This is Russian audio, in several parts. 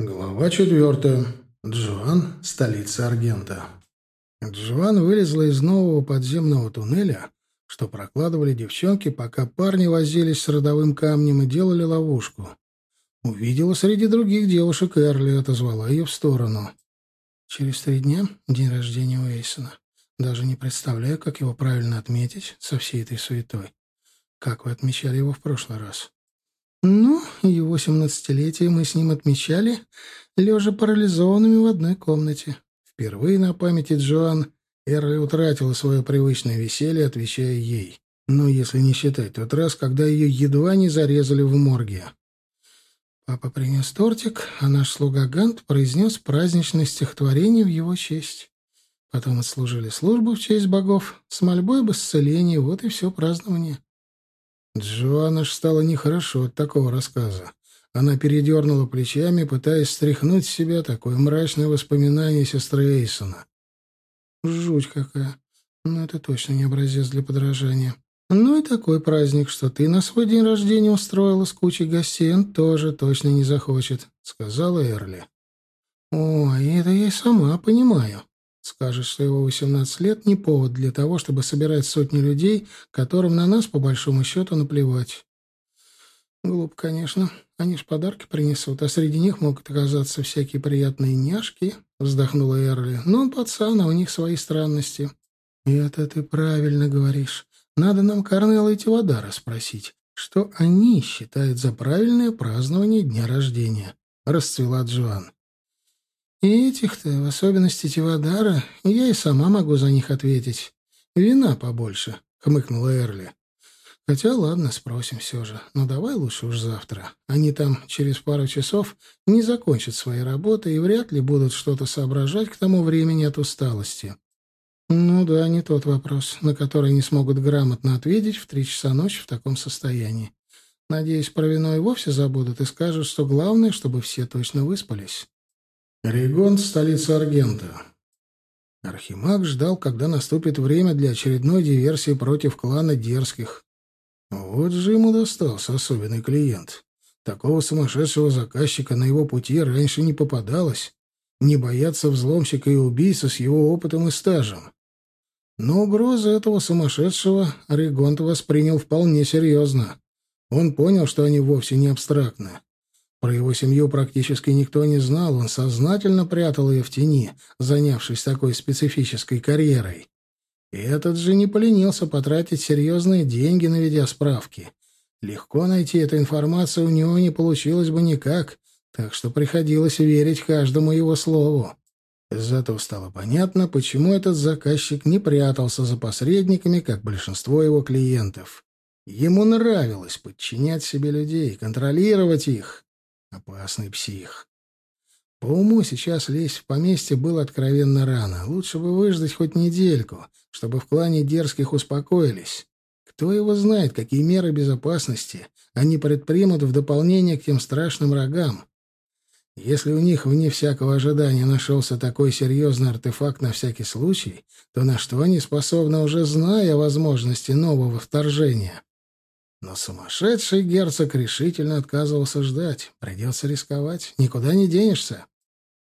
Глава четвертая. Джоан, столица Аргента. Джоан вылезла из нового подземного туннеля, что прокладывали девчонки, пока парни возились с родовым камнем и делали ловушку. Увидела среди других девушек Эрли и отозвала ее в сторону. Через три дня — день рождения Уэйсона. Даже не представляю, как его правильно отметить со всей этой суетой. Как вы отмечали его в прошлый раз? Ну, его семнадцатилетие мы с ним отмечали, лежа парализованными в одной комнате. Впервые на памяти Джоан Эрли утратила свое привычное веселье, отвечая ей. Но если не считать тот раз, когда ее едва не зарезали в морге. Папа принес тортик, а наш слуга Гант произнес праздничное стихотворение в его честь. Потом отслужили службу в честь богов с мольбой об исцелении, вот и все празднование. Джоанна ж стало нехорошо от такого рассказа. Она передернула плечами, пытаясь стряхнуть с себя такое мрачное воспоминание сестры Эйсона. «Жуть какая! Ну, это точно не образец для подражания. Ну и такой праздник, что ты на свой день рождения устроила с кучей гостей, он тоже точно не захочет», — сказала Эрли. «О, это я и сама понимаю. Скажет, что его 18 лет не повод для того, чтобы собирать сотни людей, которым на нас, по большому счету, наплевать. Глупо, конечно. Они ж подарки принесут, а среди них могут оказаться всякие приятные няшки, — вздохнула Эрли. Но он пацан, а у них свои странности. И это ты правильно говоришь. Надо нам Корнелла и Тивадара спросить, что они считают за правильное празднование дня рождения, — расцвела Джоан. И этих-то, в особенности Тивадара, я и сама могу за них ответить. Вина побольше, — хмыкнула Эрли. Хотя, ладно, спросим все же. Но давай лучше уж завтра. Они там через пару часов не закончат свои работы и вряд ли будут что-то соображать к тому времени от усталости. Ну да, не тот вопрос, на который не смогут грамотно ответить в три часа ночи в таком состоянии. Надеюсь, про вино и вовсе забудут и скажут, что главное, чтобы все точно выспались. Регон — столица Аргента. Архимаг ждал, когда наступит время для очередной диверсии против клана Дерзких. Вот же ему достался особенный клиент. Такого сумасшедшего заказчика на его пути раньше не попадалось. Не бояться взломщика и убийцы с его опытом и стажем. Но угрозы этого сумасшедшего Регонт воспринял вполне серьезно. Он понял, что они вовсе не абстрактны. Про его семью практически никто не знал, он сознательно прятал ее в тени, занявшись такой специфической карьерой. И этот же не поленился потратить серьезные деньги, наведя справки. Легко найти эту информацию у него не получилось бы никак, так что приходилось верить каждому его слову. Зато стало понятно, почему этот заказчик не прятался за посредниками, как большинство его клиентов. Ему нравилось подчинять себе людей, контролировать их. Опасный псих. По уму сейчас лезть в поместье было откровенно рано. Лучше бы выждать хоть недельку, чтобы в клане дерзких успокоились. Кто его знает, какие меры безопасности они предпримут в дополнение к тем страшным рогам. Если у них, вне всякого ожидания, нашелся такой серьезный артефакт на всякий случай, то на что они способны, уже зная возможности нового вторжения? Но сумасшедший герцог решительно отказывался ждать. Придется рисковать. Никуда не денешься.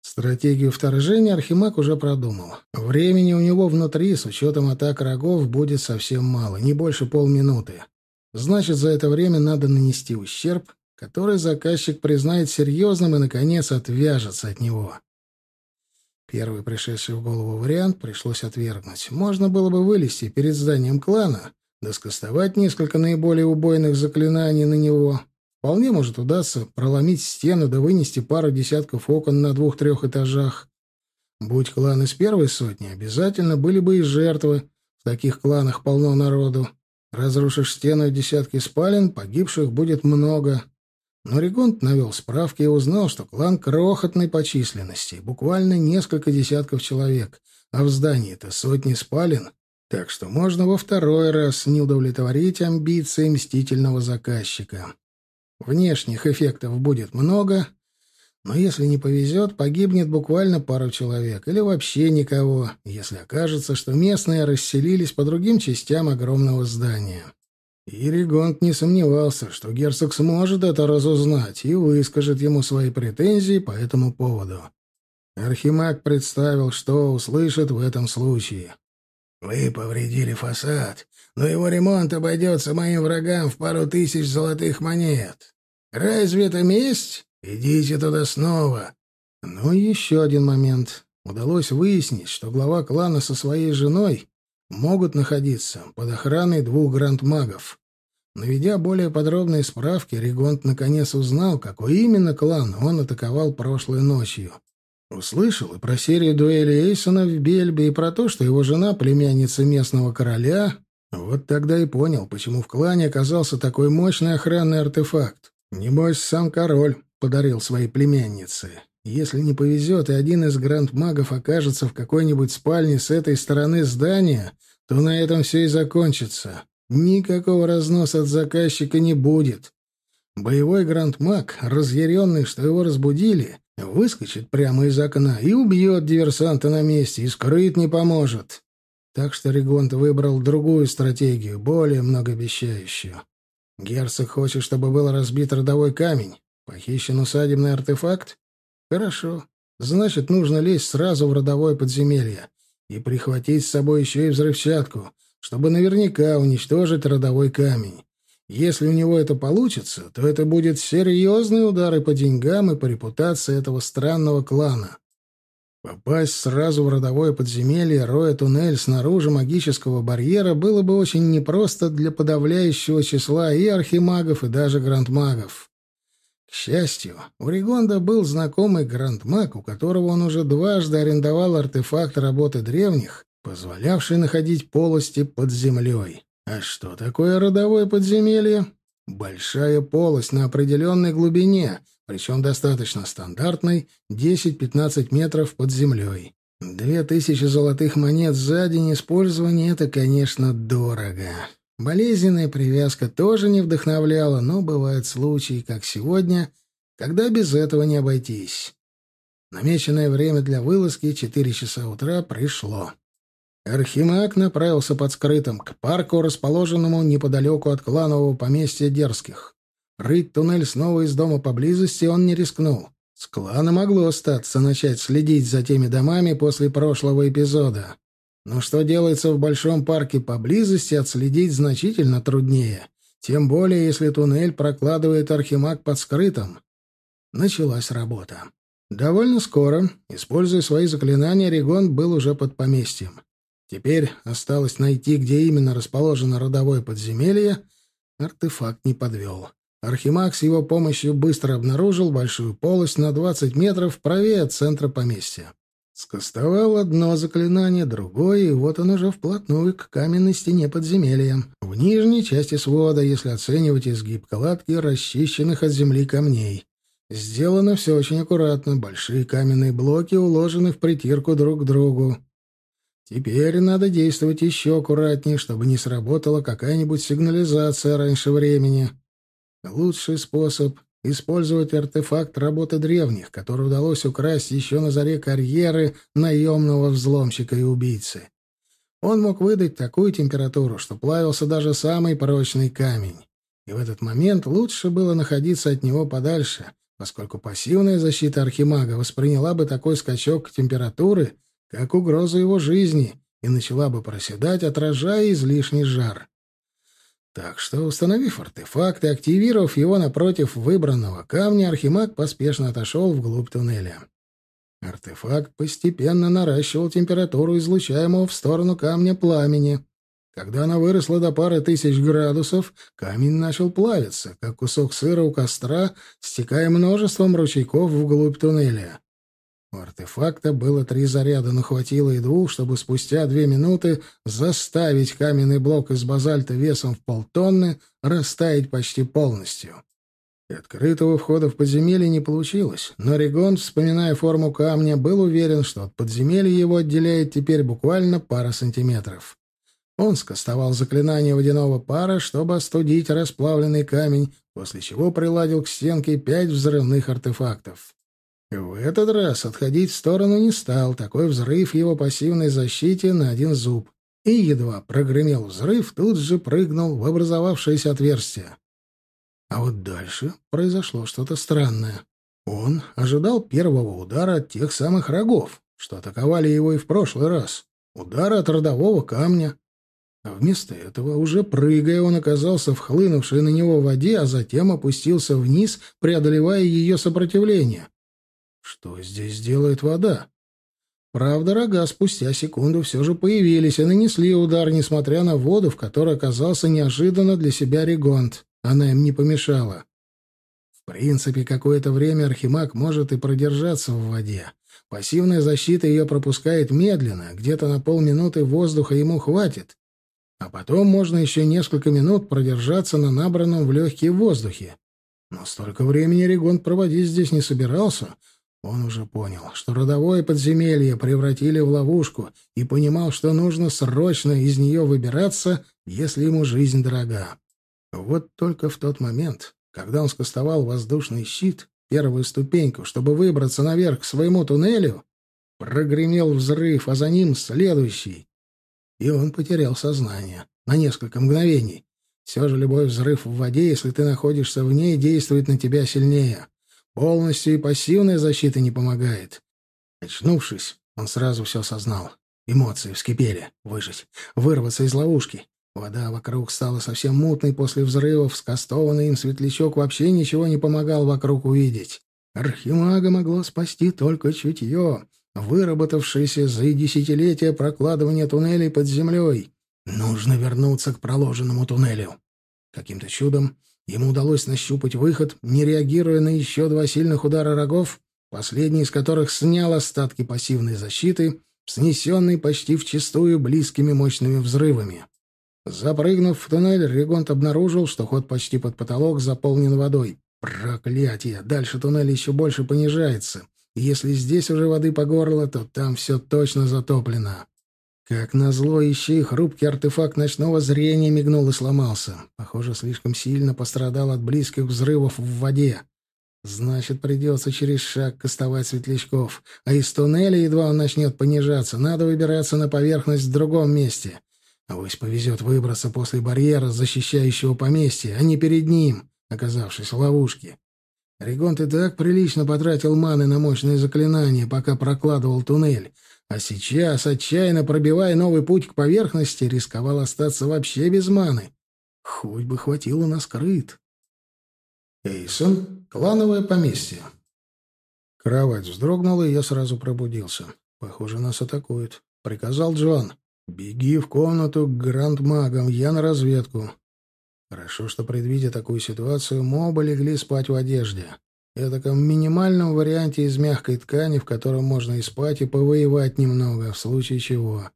Стратегию вторжения Архимаг уже продумал. Времени у него внутри, с учетом атак рогов, будет совсем мало, не больше полминуты. Значит, за это время надо нанести ущерб, который заказчик признает серьезным и, наконец, отвяжется от него. Первый пришедший в голову вариант пришлось отвергнуть. Можно было бы вылезти перед зданием клана, да скостовать несколько наиболее убойных заклинаний на него. Вполне может удастся проломить стену да вынести пару десятков окон на двух-трех этажах. Будь клан из первой сотни, обязательно были бы и жертвы. В таких кланах полно народу. Разрушишь стену десятки спален, погибших будет много. Но Регонт навел справки и узнал, что клан крохотный по численности, буквально несколько десятков человек, а в здании-то сотни спален, так что можно во второй раз не удовлетворить амбиции мстительного заказчика. Внешних эффектов будет много, но если не повезет, погибнет буквально пару человек или вообще никого, если окажется, что местные расселились по другим частям огромного здания. И не сомневался, что герцог сможет это разузнать и выскажет ему свои претензии по этому поводу. Архимаг представил, что услышит в этом случае. «Вы повредили фасад, но его ремонт обойдется моим врагам в пару тысяч золотых монет. Разве это месть? Идите туда снова». Ну и еще один момент. Удалось выяснить, что глава клана со своей женой могут находиться под охраной двух грандмагов. Наведя более подробные справки, Регонт наконец узнал, какой именно клан он атаковал прошлой ночью. Услышал и про серию дуэли Эйсона в Бельбе, и про то, что его жена — племянница местного короля. Вот тогда и понял, почему в клане оказался такой мощный охранный артефакт. Небось, сам король подарил своей племяннице. Если не повезет, и один из гранд-магов окажется в какой-нибудь спальне с этой стороны здания, то на этом все и закончится. Никакого разноса от заказчика не будет. Боевой гранд-маг, разъяренный, что его разбудили, выскочит прямо из окна и убьет диверсанта на месте, и скрыть не поможет. Так что Регонт выбрал другую стратегию, более многообещающую. Герцог хочет, чтобы был разбит родовой камень. Похищен усадебный артефакт? Хорошо. Значит, нужно лезть сразу в родовое подземелье и прихватить с собой еще и взрывчатку, чтобы наверняка уничтожить родовой камень. Если у него это получится, то это будет серьезные удары по деньгам и по репутации этого странного клана. Попасть сразу в родовое подземелье, роя туннель снаружи магического барьера, было бы очень непросто для подавляющего числа и архимагов, и даже грандмагов. К счастью, у Ригонда был знакомый грандмаг, у которого он уже дважды арендовал артефакт работы древних, позволявший находить полости под землей. А что такое родовое подземелье? Большая полость на определенной глубине, причем достаточно стандартной, 10-15 метров под землей. Две тысячи золотых монет за день использования — это, конечно, дорого. Болезненная привязка тоже не вдохновляла, но бывают случаи, как сегодня, когда без этого не обойтись. Намеченное время для вылазки, 4 часа утра, пришло. Архимаг направился под скрытым к парку, расположенному неподалеку от кланового поместья Дерзких. Рыть туннель снова из дома поблизости он не рискнул. С клана могло остаться начать следить за теми домами после прошлого эпизода. Но что делается в большом парке поблизости, отследить значительно труднее. Тем более, если туннель прокладывает архимаг под скрытым. Началась работа. Довольно скоро, используя свои заклинания, Регон был уже под поместьем. Теперь осталось найти, где именно расположено родовое подземелье. Артефакт не подвел. Архимаг с его помощью быстро обнаружил большую полость на 20 метров правее от центра поместья. Скостовал одно заклинание, другое, и вот он уже вплотную к каменной стене подземелья. В нижней части свода, если оценивать изгиб кладки, расчищенных от земли камней. Сделано все очень аккуратно, большие каменные блоки уложены в притирку друг к другу. Теперь надо действовать еще аккуратнее, чтобы не сработала какая-нибудь сигнализация раньше времени. Лучший способ — использовать артефакт работы древних, который удалось украсть еще на заре карьеры наемного взломщика и убийцы. Он мог выдать такую температуру, что плавился даже самый прочный камень. И в этот момент лучше было находиться от него подальше, поскольку пассивная защита архимага восприняла бы такой скачок температуры — как угрозу его жизни, и начала бы проседать, отражая излишний жар. Так что, установив артефакт и активировав его напротив выбранного камня, Архимаг поспешно отошел вглубь туннеля. Артефакт постепенно наращивал температуру излучаемого в сторону камня пламени. Когда она выросла до пары тысяч градусов, камень начал плавиться, как кусок сыра у костра, стекая множеством ручейков вглубь туннеля. У артефакта было три заряда, но хватило и двух, чтобы спустя две минуты заставить каменный блок из базальта весом в полтонны растаять почти полностью. И открытого входа в подземелье не получилось, но Регон, вспоминая форму камня, был уверен, что от подземелья его отделяет теперь буквально пара сантиметров. Он скостовал заклинание водяного пара, чтобы остудить расплавленный камень, после чего приладил к стенке пять взрывных артефактов. В этот раз отходить в сторону не стал, такой взрыв его пассивной защите на один зуб. и едва прогремел взрыв, тут же прыгнул в образовавшееся отверстие. А вот дальше произошло что-то странное. Он ожидал первого удара от тех самых рогов, что атаковали его и в прошлый раз. Удара от родового камня. А вместо этого, уже прыгая, он оказался в хлынувшей на него воде, а затем опустился вниз, преодолевая ее сопротивление. Что здесь делает вода? Правда, рога спустя секунду все же появились и нанесли удар, несмотря на воду, в которой оказался неожиданно для себя Регонт. Она им не помешала. В принципе, какое-то время Архимаг может и продержаться в воде. Пассивная защита ее пропускает медленно, где-то на полминуты воздуха ему хватит. А потом можно еще несколько минут продержаться на набранном в легкие воздухе. Но столько времени Регонт проводить здесь не собирался. Он уже понял, что родовое подземелье превратили в ловушку и понимал, что нужно срочно из нее выбираться, если ему жизнь дорога. Вот только в тот момент, когда он скостовал воздушный щит, первую ступеньку, чтобы выбраться наверх к своему туннелю, прогремел взрыв, а за ним следующий. И он потерял сознание на несколько мгновений. Все же любой взрыв в воде, если ты находишься в ней, действует на тебя сильнее. Полностью и пассивная защита не помогает. Очнувшись, он сразу все осознал. Эмоции вскипели. Выжить. Вырваться из ловушки. Вода вокруг стала совсем мутной после взрывов, скастованный им светлячок вообще ничего не помогал вокруг увидеть. Архимага могло спасти только чутье, выработавшееся за десятилетия прокладывания туннелей под землей. Нужно вернуться к проложенному туннелю. Каким-то чудом ему удалось нащупать выход, не реагируя на еще два сильных удара рогов, последний из которых снял остатки пассивной защиты, снесенной почти вчистую близкими мощными взрывами. Запрыгнув в туннель, Регонт обнаружил, что ход почти под потолок заполнен водой. Проклятие! Дальше туннель еще больше понижается. Если здесь уже воды по горло, то там все точно затоплено. Как назло, еще и хрупкий артефакт ночного зрения мигнул и сломался. Похоже, слишком сильно пострадал от близких взрывов в воде. Значит, придется через шаг кастовать светлячков. А из туннеля, едва он начнет понижаться, надо выбираться на поверхность в другом месте. Авось повезет выбраться после барьера, защищающего поместье, а не перед ним, оказавшись в ловушке. Регонт и так прилично потратил маны на мощные заклинания, пока прокладывал туннель, а сейчас, отчаянно пробивая новый путь к поверхности, рисковал остаться вообще без маны. Хоть бы хватило на скрыт. Эйсон, клановое поместье. Кровать вздрогнула, и я сразу пробудился. Похоже, нас атакуют. Приказал Джон. «Беги в комнату к гранд-магам, я на разведку». Хорошо, что, предвидя такую ситуацию, мы оба легли спать в одежде. Это таком минимальном варианте из мягкой ткани, в котором можно и спать, и повоевать немного, в случае чего.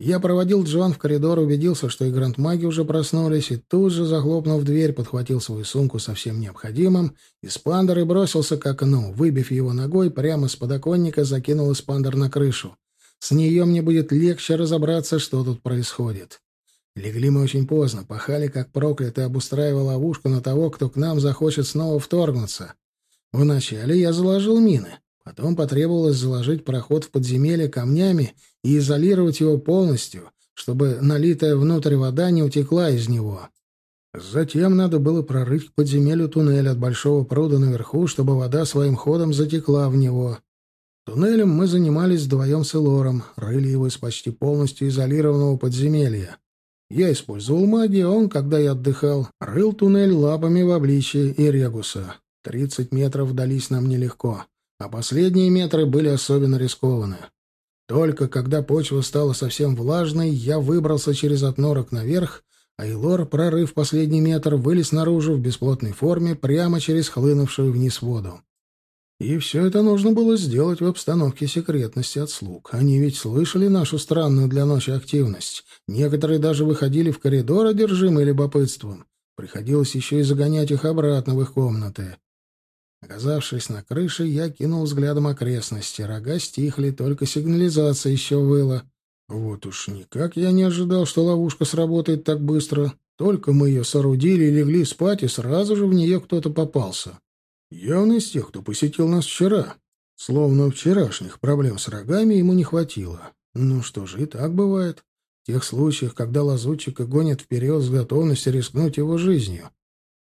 Я проводил Джон в коридор, убедился, что и гранд-маги уже проснулись, и тут же, захлопнув дверь, подхватил свою сумку со всем необходимым, испандер и бросился к окну, выбив его ногой, прямо с подоконника закинул испандер на крышу. С нее мне будет легче разобраться, что тут происходит. Легли мы очень поздно, пахали как проклятый, обустраивая ловушку на того, кто к нам захочет снова вторгнуться. Вначале я заложил мины, потом потребовалось заложить проход в подземелье камнями и изолировать его полностью, чтобы налитая внутрь вода не утекла из него. Затем надо было прорыть подземелью туннель от большого пруда наверху, чтобы вода своим ходом затекла в него. Туннелем мы занимались вдвоем с Элором, рыли его из почти полностью изолированного подземелья. Я использовал магию, а он, когда я отдыхал, рыл туннель лапами в обличье Ирегуса. Тридцать метров дались нам нелегко, а последние метры были особенно рискованны. Только когда почва стала совсем влажной, я выбрался через отнорок наверх, а Илор, прорыв последний метр, вылез наружу в бесплотной форме прямо через хлынувшую вниз воду. И все это нужно было сделать в обстановке секретности от слуг. Они ведь слышали нашу странную для ночи активность. Некоторые даже выходили в коридор, одержимые любопытством. Приходилось еще и загонять их обратно в их комнаты. Оказавшись на крыше, я кинул взглядом окрестности. Рога стихли, только сигнализация еще выла. Вот уж никак я не ожидал, что ловушка сработает так быстро. Только мы ее соорудили и легли спать, и сразу же в нее кто-то попался. Явно из тех, кто посетил нас вчера. Словно вчерашних проблем с рогами ему не хватило. Ну что же, и так бывает. В тех случаях, когда лазутчика гонят вперед с готовностью рискнуть его жизнью.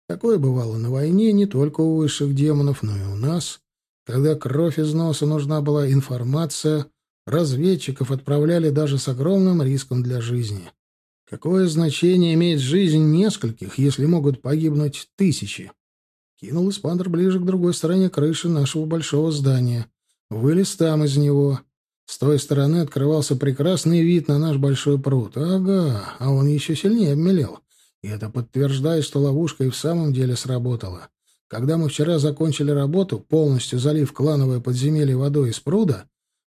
Такое бывало на войне не только у высших демонов, но и у нас. Когда кровь из носа нужна была информация, разведчиков отправляли даже с огромным риском для жизни. Какое значение имеет жизнь нескольких, если могут погибнуть тысячи? Кинул Испандер ближе к другой стороне крыши нашего большого здания. Вылез там из него. С той стороны открывался прекрасный вид на наш большой пруд. Ага, а он еще сильнее обмелел. И это подтверждает, что ловушка и в самом деле сработала. Когда мы вчера закончили работу, полностью залив клановое подземелье водой из пруда,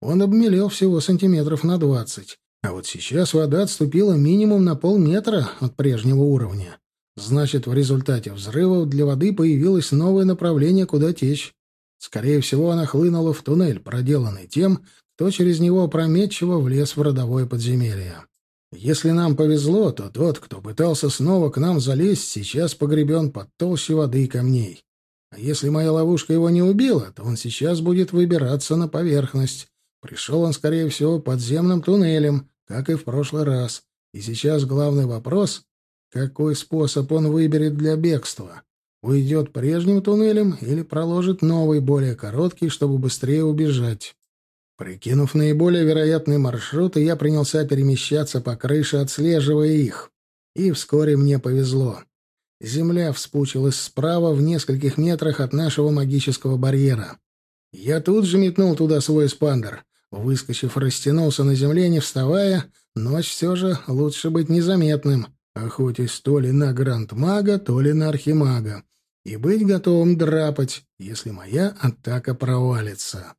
он обмелел всего сантиметров на двадцать. А вот сейчас вода отступила минимум на полметра от прежнего уровня. Значит, в результате взрывов для воды появилось новое направление, куда течь. Скорее всего, она хлынула в туннель, проделанный тем, кто через него опрометчиво влез в родовое подземелье. Если нам повезло, то тот, кто пытался снова к нам залезть, сейчас погребен под толще воды и камней. А если моя ловушка его не убила, то он сейчас будет выбираться на поверхность. Пришел он, скорее всего, подземным туннелем, как и в прошлый раз. И сейчас главный вопрос — какой способ он выберет для бегства? Уйдет прежним туннелем или проложит новый, более короткий, чтобы быстрее убежать? Прикинув наиболее вероятные маршруты, я принялся перемещаться по крыше, отслеживая их. И вскоре мне повезло. Земля вспучилась справа в нескольких метрах от нашего магического барьера. Я тут же метнул туда свой спандер. Выскочив, растянулся на земле, не вставая. Ночь все же лучше быть незаметным, охотясь то ли на гранд-мага, то ли на архимага. И быть готовым драпать, если моя атака провалится.